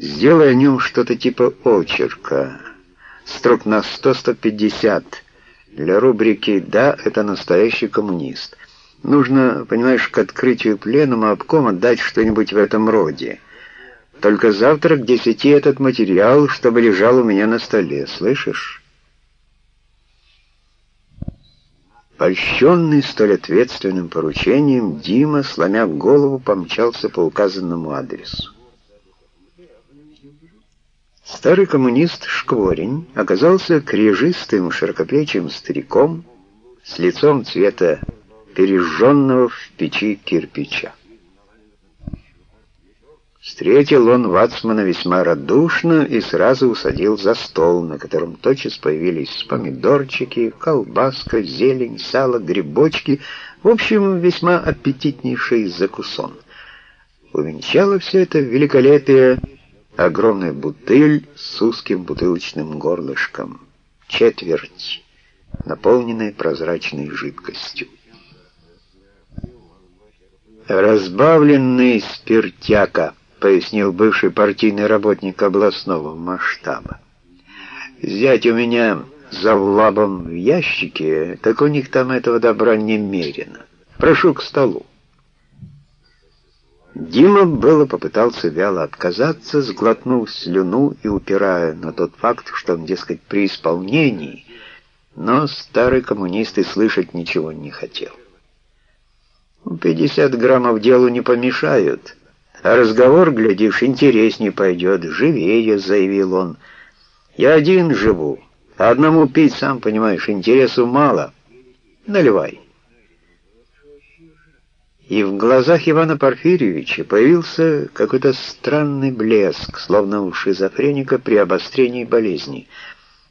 Сделай о нем что-то типа очерка. Строк на 100-150. Для рубрики «Да, это настоящий коммунист». Нужно, понимаешь, к открытию пленума обкома дать что-нибудь в этом роде. Только завтра к десяти этот материал, чтобы лежал у меня на столе, слышишь? Польщенный столь ответственным поручением, Дима, сломя голову, помчался по указанному адресу. Старый коммунист Шкворень оказался крежистым широкоплечим стариком с лицом цвета пережженного в печи кирпича. Встретил он Вацмана весьма радушно и сразу усадил за стол, на котором тотчас появились помидорчики, колбаска, зелень, сало, грибочки, в общем, весьма аппетитнейший закусон. Увенчало все это великолепие огромная бутыль с узким бутылочным горлышком, четверть, наполненная прозрачной жидкостью. «Разбавленный спиртяка», — пояснил бывший партийный работник областного масштаба. «Зять у меня за лабом в ящике, так у них там этого добра немерено. Прошу к столу». Дима было попытался вяло отказаться, сглотнув слюну и упирая на тот факт, что он, дескать, при исполнении, но старый коммунист и слышать ничего не хотел. Пятьдесят граммов делу не помешают, а разговор, глядишь, интереснее пойдет, живее, заявил он. Я один живу, а одному пить, сам понимаешь, интересу мало. Наливай. И в глазах Ивана Порфирьевича появился какой-то странный блеск, словно у шизофреника при обострении болезни.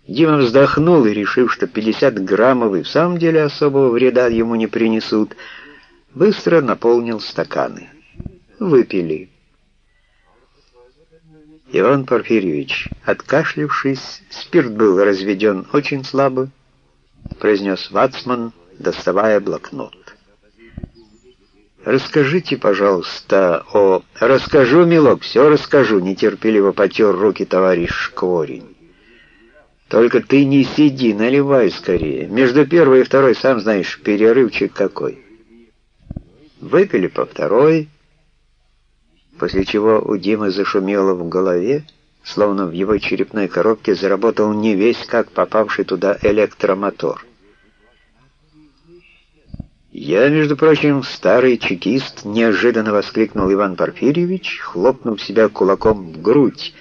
Дима вздохнул и, решив, что 50 граммов и в самом деле особого вреда ему не принесут, быстро наполнил стаканы. Выпили. Иван Порфирьевич, откашлившись, спирт был разведен очень слабо, произнес Вацман, доставая блокнот. «Расскажите, пожалуйста, о...» «Расскажу, милок, все расскажу», — нетерпеливо потер руки товарищ Шкворень. «Только ты не сиди, наливай скорее. Между первой и второй, сам знаешь, перерывчик какой». Выпили по второй, после чего у Димы зашумело в голове, словно в его черепной коробке заработал не весь как попавший туда электромотор. «Я, между прочим, старый чекист», — неожиданно воскликнул Иван Порфирьевич, хлопнув себя кулаком в грудь.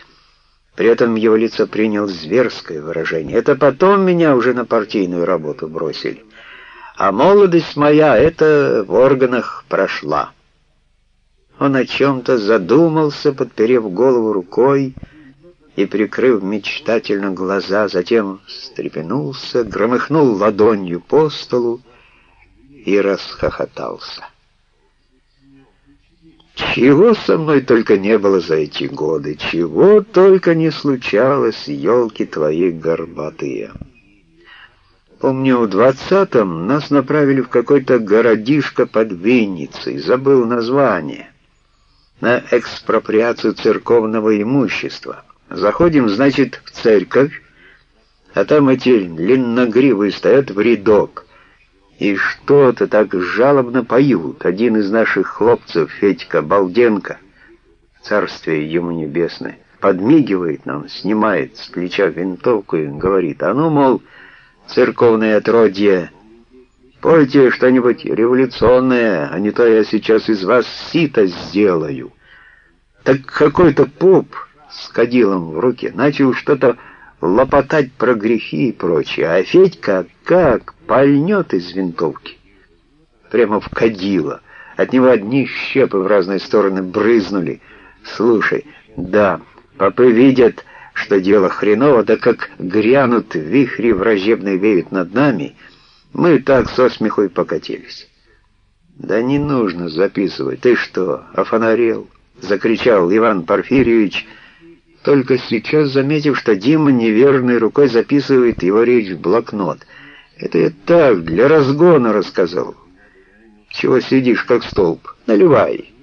При этом его лицо приняло зверское выражение. «Это потом меня уже на партийную работу бросили. А молодость моя, это в органах прошла». Он о чем-то задумался, подперев голову рукой и прикрыв мечтательно глаза, затем встрепенулся, громыхнул ладонью по столу, и расхохотался. Чего со мной только не было за эти годы, чего только не случалось, елки твои горбатые. Помню, в двадцатом нас направили в какой-то городишко под Винницей, забыл название, на экспроприацию церковного имущества. Заходим, значит, в церковь, а там эти длинногривые стоят в рядок, и что-то так жалобно поют. Один из наших хлопцев, Федька Балденко, царствие ему небесное, подмигивает нам, снимает с плеча винтовку и говорит, а ну, мол, церковное отродье, пойте что-нибудь революционное, а не то я сейчас из вас сито сделаю. Так какой-то поп с кадилом в руке начал что-то лопотать про грехи и прочее, а Федька как пальнет из винтовки. Прямо в кадило. От него одни щепы в разные стороны брызнули. Слушай, да, попы видят, что дело хреново, да как грянут вихри вражебные веют над нами, мы так со смеху и покатились. «Да не нужно записывать. Ты что, офонарел?» — закричал Иван Порфирьевич, — только сейчас заметив, что Дима неверной рукой записывает его речь в блокнот. «Это я так, для разгона рассказал. Чего сидишь, как столб? Наливай».